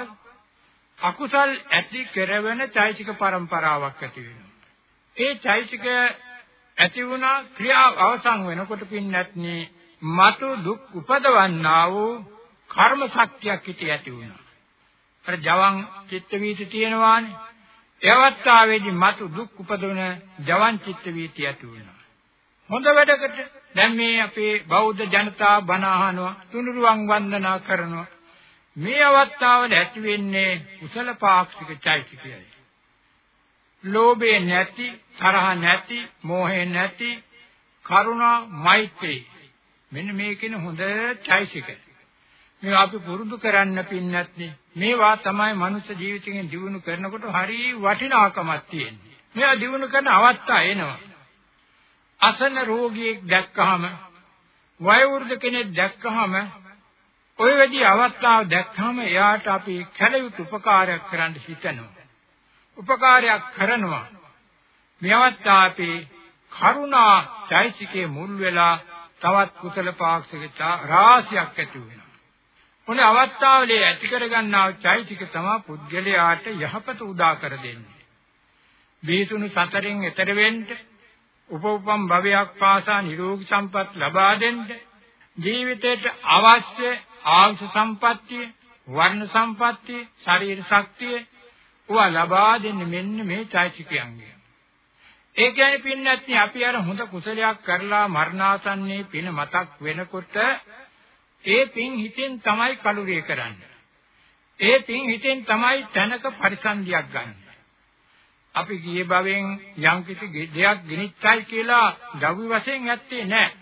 අකුසල් ඇති කරවන චෛසික પરම්පරාවක් ඇති වෙනවා. ඒ චෛසික ඇති වුණා ක්‍රියාව අවසන් වෙනකොට පින්නත්නි මතු දුක් උපදවන්නා වූ කර්ම ශක්තියක් හිතේ ඇති වුණා. අර ජවන් චිත්ත වීති තියෙනවානේ. ඒ අවස්ථාවේදී මතු දුක් උපදවන ජවන් චිත්ත වීති ඇති වුණා. හොඳ වැඩකට දැන් මේ අපේ බෞද්ධ ජනතාව බණ අහනවා තුනුරුවන් වන්දනා කරනවා මේ අවස්ථාවල ඇති වෙන්නේ කුසල පාක්ෂික චෛතසිකයයි. ලෝභය නැති, තරහ නැති, මෝහය නැති, කරුණා, මෛත්‍රී. මෙන්න මේ කියන හොඳ චෛතසික. මේ අපි පුරුදු කරන්න පින්නත් මේවා තමයි මනුෂ්‍ය ජීවිතයෙන් දිනු කරනකොට හරි වටිනාකමක් තියෙන්නේ. මේවා දිනු කරන අවස්ථා එනවා. අසන රෝගියෙක් දැක්කහම වයෝවෘද්ධ කෙනෙක් දැක්කහම ඔය වැඩි අවස්ථාව දැක්කම එයාට අපි කැලයුතු උපකාරයක් කරන්න හිතනවා. උපකාරයක් කරනවා. මේ අවස්ථාවේ කරුණා චෛසිකේ මුල් වෙලා තවත් කුසල පාක්ෂික රාශියක් ඇති වෙනවා. මොන අවස්ථාවලේ ඇති කරගන්නා චෛසික තමයි පුද්ගලයාට යහපත උදා කර දෙන්නේ. බීසුණු සතරෙන් එතර වෙන්න උපෝපම් භවයක් පාසා නිරෝගී සම්පත් ලබා දෙන්න ජීවිතයට අවශ්‍ය ආංශ සම්පත්තිය, වර්ණ සම්පත්තිය, ශරීර ශක්තිය උවා ලබා දෙන්නේ මෙන්න මේ චෛතසිකයන්ගෙන්. ඒ කියන්නේ පින්නත්නි අපි අර හොඳ කුසලයක් කරලා මරණාසන්නයේ පින මතක් වෙනකොට ඒ පින් හිතෙන් තමයි කලුරිය කරන්නේ. ඒ පින් හිතෙන් තමයි තනක පරිසන්දියක් ගන්න. අපි ගියේ භවෙන් යම්කිසි දෙයක් ගිනිච්චයි කියලා ගවි වශයෙන් ඇත්තේ නැහැ.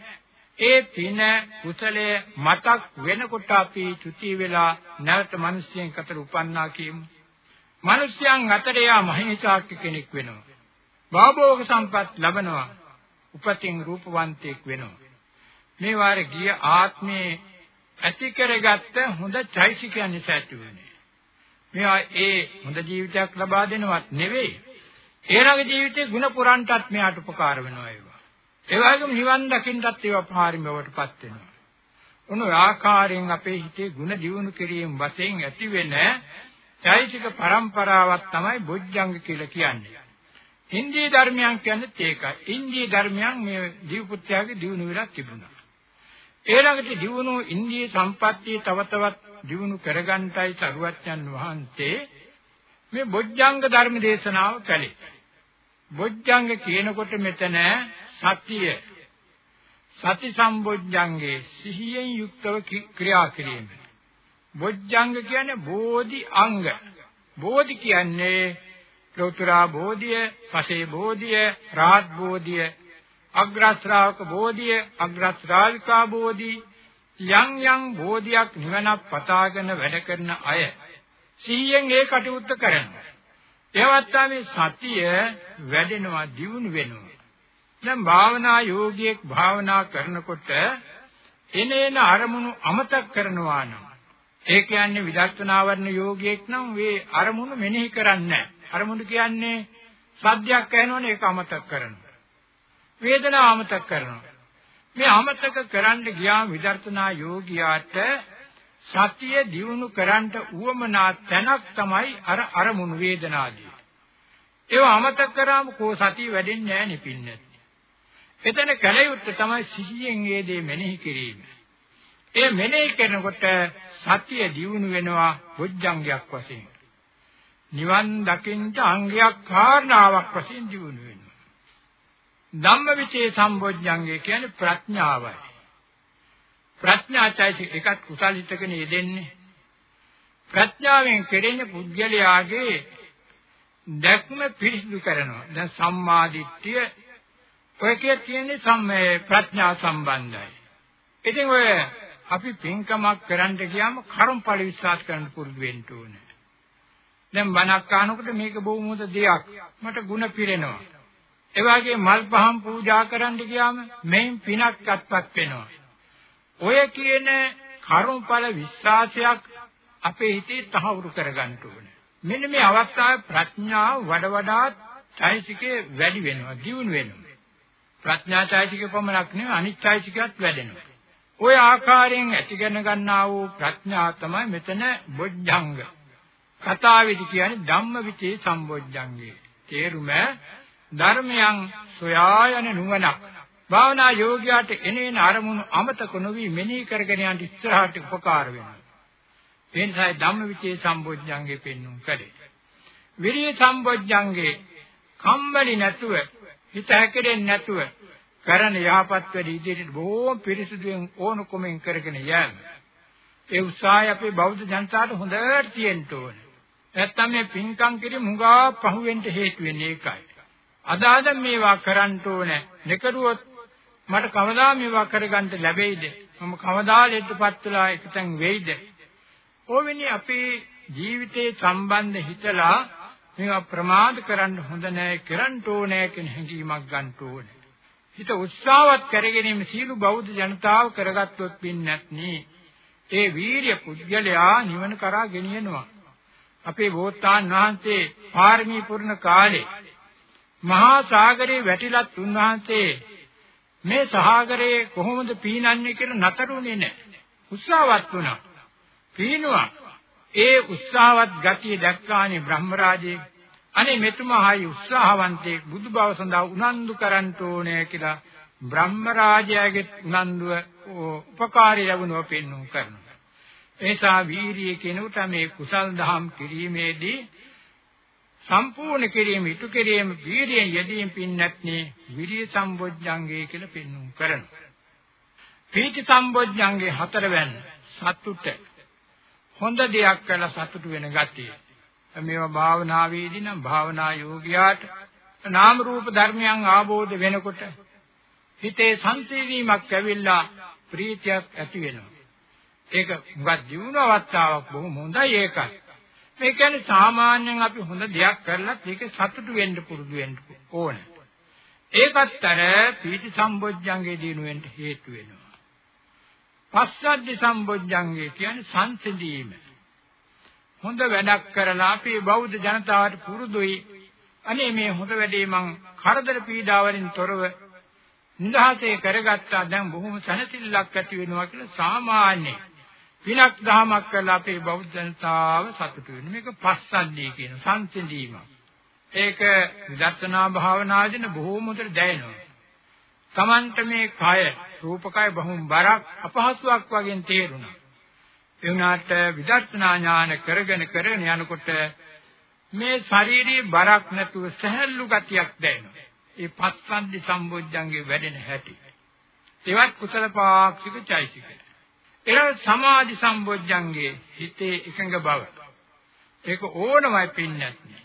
ඒ පින කුසලයේ මතක් වෙනකොට අපි චුති වෙලා නැවත මිනිස්යන් අතර උපන්නා කියමු. මිනිස්යන් අතර යා මහේසාක්‍ය කෙනෙක් වෙනවා. භවභෝග සම්පත් ලබනවා. උපතින් රූපවන්තයෙක් වෙනවා. මේ වාරේ ගිය ආත්මේ ඇති කරගත්ත හොඳ චෛසිකයන් නිසා ඇති වෙන්නේ. මේවා ඒ හොඳ ජීවිතයක් ලබා දෙනවත් නෙවෙයි. ඊළඟ ජීවිතේ ಗುಣ පුරන්ටත් මෙයාට උපකාර වෙනවා ඒවා. ඒ වගේම නිවන් දකින්නත් ඒවා පාරිමවටපත් වෙනවා. උන ආකාරයෙන් අපේ හිතේ ಗುಣ දියුණු කිරීම වශයෙන් ඇති වෙන චෛතසික પરම්පරාවක් තමයි බොජ්ජංග කියලා කියන්නේ. ඉන්දිය ධර්මයන් කියන්නේ ඒකයි. ඉන්දිය ධර්මයන් මේ දීපුත්‍යාගේ දියුණු වෙලා තිබුණා. ඊළඟට දියුණු ඉන්දිය සම්පත්තිය තව තවත් දියුණු කරගන්ටයි සරුවච්චන් වහන්සේ මේ බොජ්ජංග ධර්ම දේශනාව කළේ. බොජ්ජංග කියනකොට මෙතන සතිය සති සම්බොජ්ජංගේ සිහියෙන් යුක්තව ක්‍රියා කිරීම. බොජ්ජංග කියන්නේ බෝධි අංග. බෝධි කියන්නේ ලෝතුරා බෝධිය, පසේ බෝධිය, රාහත් බෝධිය, අග්‍ර ශ්‍රාවක බෝධිය, අග්‍ර ශ්‍රාවිකා බෝධි යම් යම් බෝධියක් නිවනක් පතාගෙන වැඩ කරන අය සිහියෙන් ඒ කටයුත්ත කරනවා. ඒවත් මේ සතිය වැඩෙනවා, දියුණු වෙනවා. දැන් භාවනා යෝගියෙක් භාවනා කරනකොට එනේන අරමුණු අමතක කරනවා නම් ඒ කියන්නේ විදර්ශනාවර්ණ යෝගියෙක් නම් මේ අරමුණු මෙනෙහි කරන්නේ නැහැ. අරමුණු කියන්නේ සද්දයක් ඇහෙනවනේ ඒක අමතක කරනවා. වේදනාව අමතක කරනවා. මේ අමතක කරන්න ගියාම විදර්ශනා යෝගියාට සතිය දියුණු කරන්නට උවමනා තැනක් තමයි අර අරමුණු වේදනාදී. ඒව අමතක කරාම කෝ සතිය වැඩෙන්නේ නැහැ නිපින්නේ. එතන කල යුත්තේ තමයි සිහියෙන් ඒ දේ මෙනෙහි කිරීම. ඒ මෙනෙහි කරනකොට සතිය දියුණු වෙනවා බොජ්ජංගයක් වශයෙන්. නිවන් දකින්න අංගයක් කාරණාවක් වශයෙන් දියුණු වෙනවා. ධම්මවිචේ සම්බොජ්ජංගය කියන්නේ ප්‍රඥාවයි. ප්‍රඥාචෛතසික එකත් කුසල හිතකනේ යෙදෙන්නේ. ප්‍රඥාවෙන් කෙරෙන්නේ පුද්ගලයාගේ දැක්ම පිරිසිදු කරනවා. දැන් සම්මාදිට්ඨිය ඔය කිය තියෙන්නේ සම්මේ ප්‍රඥා සම්බන්ධයි. ඉතින් ඔය අපි පින්කමක් කරන්න ගියාම කර්මඵල විශ්වාස කරන්න පුරුදු වෙන්න ඕනේ. දැන් බණක් අහනකොට මේක බොහොම හොඳ දෙයක්. මට ಗುಣ පිරෙනවා. ඒ වගේ මල් පහන් පූජා කරන්න ගියාම මෙයින් පිනක් අත්පත් වෙනවා. ඔය කියන කර්මඵල විශ්වාසයක් අපේ හිතේ තහවුරු කරගන්න ඕනේ. මෙන්න මේ අවස්ථාවේ ප්‍රඥාව වඩ වඩාත් චෛසිකේ වැඩි වෙනවා, දියුණු වෙනවා. ප්‍රඥා චෛතසික පමණක් නෙවෙයි අනිත් චෛතසිකයත් වැඩෙනවා. ওই ආකාරයෙන් ඇතිගෙන ගන්නා වූ ප්‍රඥා තමයි මෙතන බොජ්ජංග. කතාවේදී කියන්නේ ධම්මවිචේ සම්බොජ්ජංගේ. තේරුම ධර්මයන් සොයා යන නුවණක්. භාවනා යෝගියාට එනේන අරමුණු අමතක නොවි මෙනෙහි කරගෙන යන්න ඉස්සරහට උපකාර වෙනවා. ඒ නිසා ධම්මවිචේ සම්බොජ්ජංගේ පෙන්වුම් කළේ. විරිය සම්බොජ්ජංගේ කම්මැලි නැතුව හිත හැකෙන්නේ නැතුව කරන යහපත් වැඩ ඉදිරියට බොහොම පිරිසිදුවෙන් ඕනකමෙන් කරගෙන යෑම. ඒ උත්සාහය අපේ බෞද්ධ ජනතාවට හොඳට තියෙන්න ඕනේ. නැත්තම් මේ පින්කම් කිරීම හුඟා පහුවෙන්න හේතු වෙන්නේ ඒකයි. අදාද මේවා කරන්න ඕනේ. නෙකරුවොත් මට කවදා මේවා කරගන්න ලැබෙයිද? මම කවදා ලෙඩපත් වෙලා එකතෙන් වෙයිද? ඕවෙනි අපේ ජීවිතේ සම්බන්ධ හිතලා මේවා ප්‍රමාද කරන්න හොඳ නෑ කරන්න ඕනේ කියන හැඟීමක් ගන්න ඕනේ. හිත උත්සාහවත් කරගෙන මේ සීළු බෞද්ධ ජනතාව කරගත්තොත් පින්නත්නි ඒ වීරිය පුද්ගලයා නිවන කරා ගෙනියනවා. අපේ බෝසතාන් වහන්සේ පාරමී පුරන කාලේ මහා සාගරේ වැටිලත් උන්වහන්සේ මේ සාගරේ කොහොමද පීනන්නේ කියලා නතරුනේ නැහැ. උත්සාහවත් වුණා. පීනුවා. ඒ උත්සාහවත් ගතිය දැක්කානේ බ්‍රහ්මරාජයේ අනේ මෙතුමා හයි උත්සාහවන්තයෙක් බුදු බව සඳහා උනන්දු කරන්න ඕනේ කියලා බ්‍රහ්මරාජයාගේ උනන්දුව උපකාරී ලැබුණව පෙන්වු කරනවා. එසා වීරිය කෙනුට මේ කුසල් දහම් කිරීමේදී සම්පූර්ණ කිරීම ඉටු කිරීම වීරියෙන් යෙදීම පින්නත්නේ විරිය සම්බොජ්ජංගේ කියලා පෙන්වු කරනවා. පීති සම්බොජ්ජංගේ හතරවැන්න සතුට හොඳ දෙයක් කළා සතුටු වෙන ගතිය. මේවා භාවනාවේදී නම් භාවනා යෝගියාට නාම රූප ධර්මයන් ආબોධ වෙනකොට හිතේ සංසිඳීමක් ඇවිල්ලා ප්‍රීතියක් ඇති වෙනවා. ඒක මුගක් ජීවන අවස්ථාවක් බොහොම හොඳයි ඒකයි. මේ කියන්නේ සාමාන්‍යයෙන් අපි හොඳ දෙයක් කරලත් ඒක සතුටු වෙන්න පුරුදු වෙන්න ඕනේ. ඒකත් අර පීති සම්බොජ්ජංගේ දිනුවෙන් හේතු වෙනවා. පස්සද්ධි සම්බොජ්ජංගේ කියන්නේ සංසිඳීම. හොඳ වැඩක් කරලා අපේ බෞද්ධ ජනතාවට පුරුදුයි. අනේ මේ හොඳ වැඩේ මං කරදර පීඩාවලින් තොරව නිදහසේ කරගත්තා දැන් බොහොම සැනසෙල්ලක් ඇති වෙනවා කියලා සාමාන්‍ය විනක් දහමක් කරලා අපේ බෞද්ධ ජනතාව සතුටු වෙන මේක පස්සද්ධිය කියන සංසිඳීම. ඒක විදර්ශනා භාවනාදින බොහෝම උතර දැනෙනවා. Tamanta මේ කය රූපකය බහුම් බරක් අපහසුයක් වගේ තේරුණා. ඒ වුණාට විදර්ශනා ඥාන කරගෙන කරගෙන යනකොට මේ ශාරීරික බරක් නැතුව සහැල්ලු ගතියක් දැනෙනවා. ඒ පස්සන්දි සම්බොජ්ජංගේ වැඩෙන හැටි. ඒවත් කුසල පාක්ෂික චෛසික. ඒක සමාධි සම්බොජ්ජංගේ හිතේ එකඟ බව. ඒක ඕනමයි පින්නත් නේ.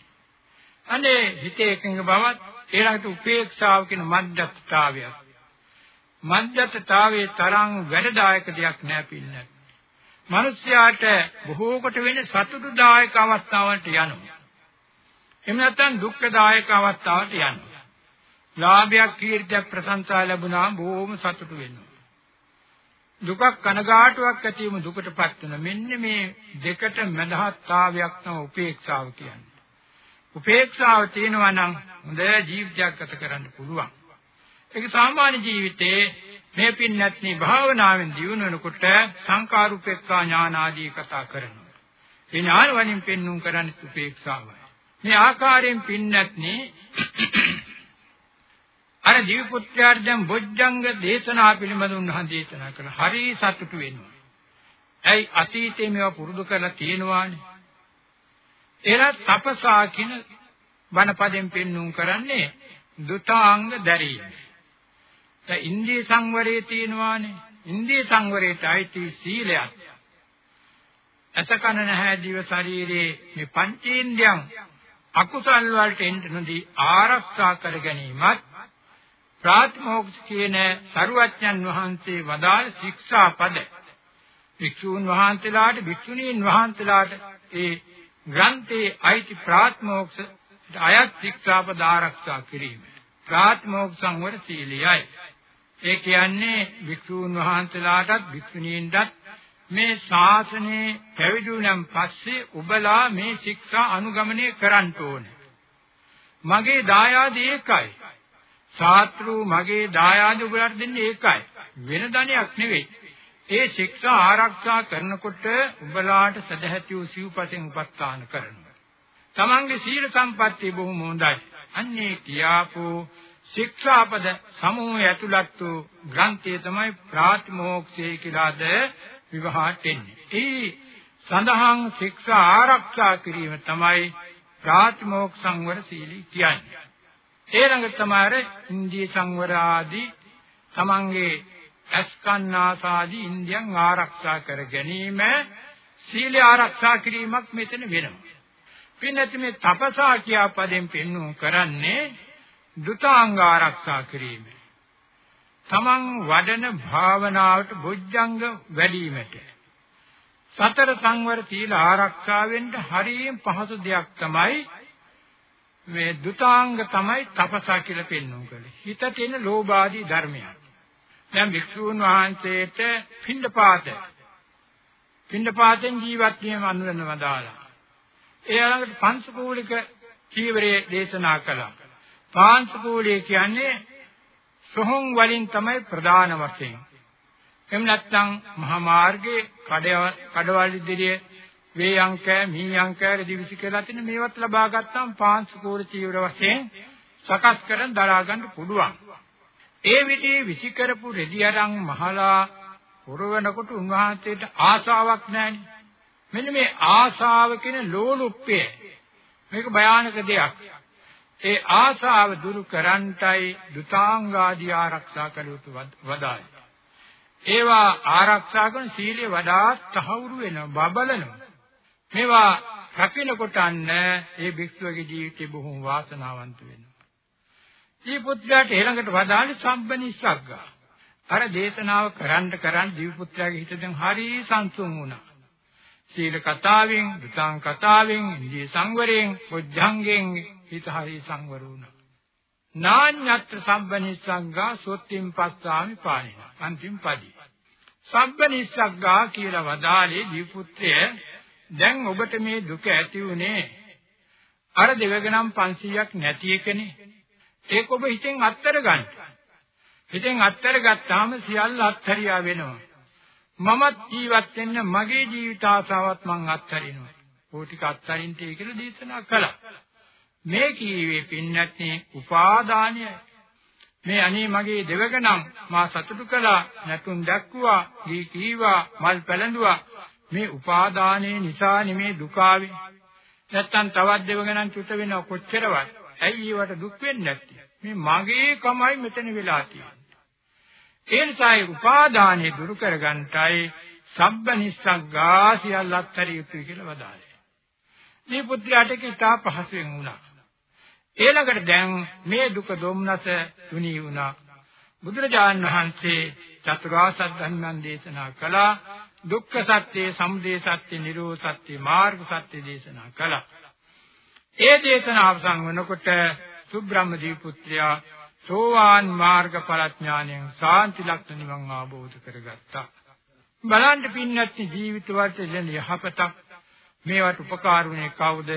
අනේ හිතේ එකඟ බවත් ඊළඟට උපේක්ෂාව කියන මධ්‍යස්ථතාවයක්. මධ්‍යස්ථතාවයේ තරම් වැඩදායක දෙයක් නෑ පින්නත්. මිනිස්යාට බොහෝ කොට වෙන සතුටුදායක අවස්ථාවලට යනවා. එහෙම නැත්නම් දුක්ඛදායක අවස්ථාවට යනවා. ලාභයක් කීර්තියක් ප්‍රශංසා ලැබුණාම බොහොම සතුටු වෙනවා. දුකක් කනගාටුවක් ඇති වීම දුකටපත් වෙන මෙන්න මේ දෙකට මැදහත්තාවයක් තමයි උපේක්ෂාව කියන්නේ. උපේක්ෂාව තියෙනවා නම් හොඳ ජීවිතයක් ගත කරන්න පුළුවන්. ඒක සාමාන්‍ය ජීවිතේ මේ පින්නත්නි භාවනාවෙන් දියුණු වෙනකොට සංකාරුපේක්ෂා ඥාන ආදී කතා කරනවා. මේ ඥාන වලින් පෙන්눔 කරන්නේ උපේක්ෂාවයි. මේ ආකාරයෙන් පින්නත්නි අර දිවි පුත්‍රයාට දැන් බොජ්ජංග දේශනා පිළිබඳ උන්වහන්සේ දේශනා කළා. හරි සතුටු වෙනවා. ඇයි අතීතේ මේවා පුරුදු කරලා තියෙනවානේ. එලා තපසා කියන බණපදයෙන් පෙන්눔 කරන්නේ දුතාංග දැරීම. දැන් ඉන්ද්‍රිය සංවරයේ තියෙනවානේ. ඉන්ද්‍රිය සංවරයට අයිති සීලයක්. අසකන නැහැ දිව ශරීරයේ මේ පංචේන්ද්‍රයන් අකුසල් වලට එන්න නොදී ආරක්ෂා කර ගැනීමත් ප්‍රාත්මෝක්ෂ කියන සරුවච්චන් වහන්සේ වදාළ ශික්ෂා පද භික්ෂූන් වහන්සේලාට භික්ෂුණීන් වහන්සේලාට ඒ ග්‍රන්ථයේ අයිති ප්‍රාත්මෝක්ෂ අයත් ශික්ෂා පද ආරක්ෂා කිරීම ප්‍රාත්මෝක්ෂ සංවර සීලයයි ඒ කියන්නේ භික්ෂූන් වහන්සේලාටත් භික්ෂුණීන්ටත් මේ ශාසනයේ පැවිදුණන් පස්සේ ඔබලා මේ ශික්ෂා අනුගමනය කරන්න ඕනේ. මගේ දායාද ඒකයි. ශාස්ත්‍රු මගේ දායාද ඔබලාට දෙන්නේ ඒකයි. වෙන ධනයක් නෙවෙයි. ඒ ශික්ෂා ආරක්ෂා කරනකොට උඹලාට සදැහැතිව සිව්පසෙන් උපස්ථාන කරනවා. තමන්ගේ සීල සම්පත්තිය බොහොම හොඳයි. අන්නේ කියාපෝ ශික්ෂාපද සමූහය ඇතුළත් වූ ග්‍රන්ථය තමයි ප්‍රාතිමෝක්ෂය කියලාද විවාහට එන්නේ. ඒ සඳහන් ශික්ෂා ආරක්ෂා කිරීම තමයි ප්‍රාතිමෝක්ෂ සංවර සීලී කියන්නේ. ඒ ළඟ තමයි ඉන්දිය සංවර ආදී තමන්ගේ අස්කන්නාසාදී ඉන්දියන් ආරක්ෂා කර ගැනීම සීල ආරක්ෂා කිරීමක් මෙතන වෙනවා. පින්නත් මේ තපසා කියා පදෙන් පෙන්වු කරන්නේ දුතාංග ආරක්ෂා කිරීම. තමන් වඩන භාවනාවට බොජ්ජංග වැඩිවීමට සතර සංවර තීල ආරක්ෂාවෙන් හරියම පහසු දෙයක් තමයි මේ දුතාංග තමයි තපසා කියලා පෙන්වු කලේ. හිත තියෙන ලෝභාදී ධර්මයන්. දැන් වික්ෂූන් වහන්සේට පින්ඩපාත පින්ඩපාතෙන් ජීවත් වීම අනුරනවා දාලා. ඒ ළඟට පංචකූලික චීවරයේ දේශනා කළා. පාංශකූලිය කියන්නේ සොහොන් වලින් තමයි ප්‍රධාන වශයෙන්. එහෙම නැත්නම් මහා මාර්ගයේ කඩවල් ඉදිරියේ වේ අංක මී අංක දිවිසි කියලා තියෙන මේවත් ලබා ගත්තාම පාංශකූල චීවර වශයෙන් සකස් කරන් දරා ගන්න පුළුවන්. ඒ විදිහේ විසි කරපු රෙදි අරන් මහලා පුරවනකොට උන්වහන්සේට ආසාවක් නැහැනේ. මෙන්න මේ ආසාව කියන ලෝලුප්පය මේක භයානක දෙයක්. ඒ ආසාව දුරු කරන්ටයි දුතාංගාදී ආරක්ෂා කළ යුතු වදායි. ඒවා ආරක්ෂා කරන සීලය වඩා තහවුරු වෙනවා බබලනවා. මේවා රකින්නකොට අන්න ඒ භික්ෂුවගේ ජීවිතේ බොහොම වාසනාවන්ත වෙනවා. දී පුත්‍රයාට ඊළඟට වදාළේ සම්බනිස්සග්ගා. අර දේශනාව කරන්න කරන් දී පුත්‍රයාගේ හිත දැන් හරි සංසුන් වුණා. සීල කතාවෙන්, දුතාං කතාවෙන්, ඉන්දිය සංවරයෙන්, බොද්ධංගෙන් හිත හරි සංවර වුණා. නාඤ්ඤත්‍ර සම්බනිස්සග්ගා සොත්තිම් පස්සාමි පානින අන්තිම පදි සම්බනිස්සග්ගා කියලා වදාලේ දීපුත්‍රය දැන් ඔබට මේ දුක ඇති උනේ අර දෙවගනම් 500ක් නැති එකනේ ඒක ඔබ හිතෙන් අත්තර ගන්න හිතෙන් අත්තර ගත්තාම සියල්ල අත්හැරියා වෙනවා මමත් ජීවත් වෙන්න මගේ ජීවිත ආසාවත් මං අත්හරිනවා. ඕ ටික අත්හරින්න කියලා දේශනා කළා. මේ කීවේ පින්නත්නේ උපාදානය. මේ අනේ මගේ දෙවගනම් මා සතුටු කළා නැතුන් දැක්කුවා දී කීවා මල් පැලඳුවා මේ උපාදානයේ නිසා නෙමේ දුක ආවේ. නැත්තම් තවත් දෙවගනම් චුත වෙනව කොච්චරවත්. ඇයි ඒවට දුක් වෙන්නේ නැත්තේ? මේ මගේ කමයි මෙතන වෙලා තියෙන්නේ. ඒ නිසා ඒ උපාදානෙ දුරු කරගන්නටයි සබ්බ නිස්සග්ගා සියල්ලත් හරි යුතුයි කියලා වදාළේ. මේ පුත්‍රයාට කිතා පහසුවෙන් වුණා. ඊළඟට දැන් මේ දුක දුම්නස තුනී වුණා. බුදුරජාණන් වහන්සේ චතුරාර්ය සත්‍ය ධර්මයන් දේශනා කළා. දුක්ඛ සත්‍ය, සමුදය සත්‍ය, නිරෝධ සත්‍ය, මාර්ග සත්‍ය දේශනා කළා. ඒ දේශනාව අවසන් වෙනකොට සුබ්‍රහ්මදී පුත්‍රයා සෝවාන් මාර්ග පරඥාණයෙන් සාන්ති ලක්ෂණ නිවන් අවබෝධ කරගත්තා. බලන්න පින්නත් ජීවිතවලට ලැබෙන යහපතක් මේවට උපකාරුනේ කවුද?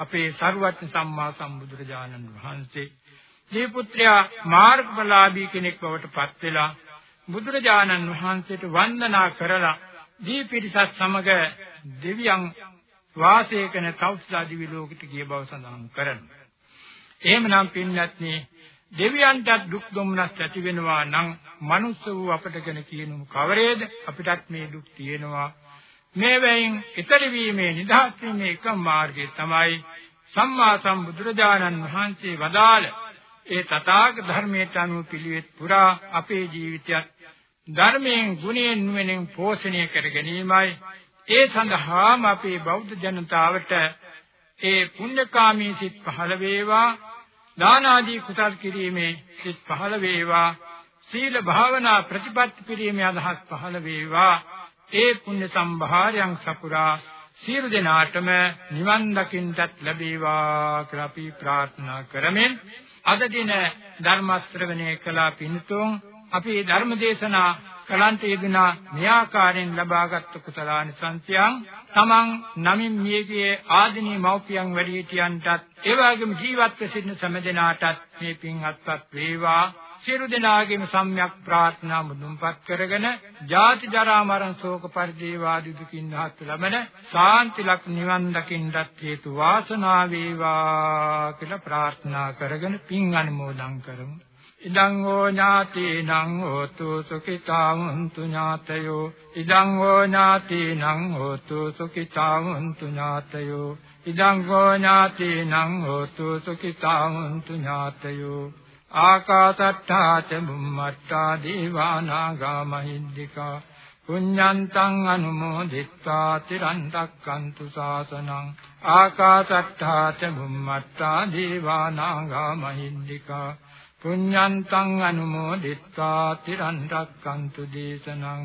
අපේ සරුවත්න සම්මා සම්බුදුරජාණන් වහන්සේ. මේ පුත්‍රයා මාර්ගඵලාභී කෙනෙක් බවට පත් වෙලා බුදුරජාණන් වහන්සේට වන්දනා කරලා දී පිරිසත් සමග දෙවියන් වාසය කරන තවුස්ලා දිවි ලෝකෙට ගිය බව සඳහන් කරනවා. එහෙමනම් පින්වත්නි දෙවියන්ටත් දුක් දුම්නස් ඇති වෙනවා නම් මනුස්ස වූ අපට ගැන කියනු කවරේද අපිටත් මේ දුක් තියෙනවා මේ වෙයින් ඊතර වීමේ නිදහස් වීමේ එකම මාර්ගය තමයි සම්මා සම්බුදුරජාණන් වහන්සේ වදාළ ඒ තථාගත ධර්මයට අනුව පිළිවෙත් පුරා අපේ ජීවිතයත් ධර්මයෙන් ගුණයෙන් නුවණින් පෝෂණය කර ගැනීමයි. ඒ සඳහාම අපේ බෞද්ධ ජනතාවට ඒ පුණ්‍යකාමී සිත් පහළ වේවා දාන ආදී කුසල් කිරීමේ සිත් පහළ වේවා සීල භාවනා ප්‍රතිපත්ති පිරීමේ අදහස් පහළ වේවා. ඒ පුණ්‍ය සම්භාරයන් සපුරා සියලු දෙනාටම නිවන් දකින්නට ලැබේවා කියලා අපි ප්‍රාර්ථනා කරමින්. අද දින ධර්ම ශ්‍රවණය කළා පින්තුන් අපි ධර්ම දේශනා කලන්ත යෙදුනා මේ ආකාරයෙන් ලබාගත් කුසලානිසංසයන් තමන් නමින් මියගේ ආදිනී මව්පියන් වැඩිහිටියන්ටත් ඒ වගේම ජීවත්ව සිටින සමදෙනාටත් මේ පින් අත්පත් වේවා. සියලු දෙනාගේම සම්්‍යක් ප්‍රාර්ථනා මුදුන්පත් කරගෙන ජාති ජරා මරණ ශෝක පරිදේව ආදී දුකින් අත් ලැබෙන සාන්ති ලක් නිවන් දකින්නට හේතු වාසනා වේවා කියලා ප්‍රාර්ථනා කරගෙන පින් අනුමෝදන් කරමු. ඉදං හෝ ඥාතිනං හෝතු සුඛිතා වന്തു ඥාතයෝ. ඉදං හෝ ඥාතිනං හෝතු සුඛිතා වന്തു ඥාතයෝ. ඉදං හෝ ඥාතිනං හෝතු සුඛිතා වന്തു ඥාතයෝ. ආකාසට්ඨා ච බුම්මට්ඨා දේවානාගා මහිද්దికා පුඤ්ඤන්තං අනුමෝදිත්වා තිරන් දක්칸තු සාසනං ආකාසට්ඨා ච බුම්මට්ඨා දේවානාගා මහිද්దికා පුඤ්ඤන්තං අනුමෝදිත්වා තිරන් දක්칸තු දේශනං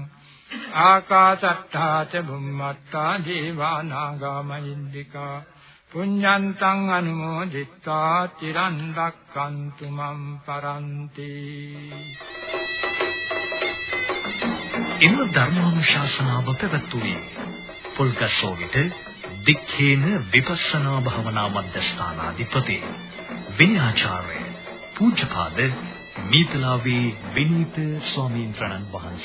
ආකාසට්ඨා ච බුම්මට්ඨා දේවානාගා මහිද්దికා පුඤ්ඤන්තං අනුමෝදිත්වා තිරන් රක්칸තු මම් පරන්ති. එම ධර්මානුශාසනාව පැවැත්වුවේ පොල්ගස්සෝවිත දික්ඛේන විපස්සනා භාවනා මධ්‍යස්ථානාධිපති විනයාචාර්ය පූජ්‍යපාද මීතලාවේ විනීත ස්වාමීන් වහන්සේ.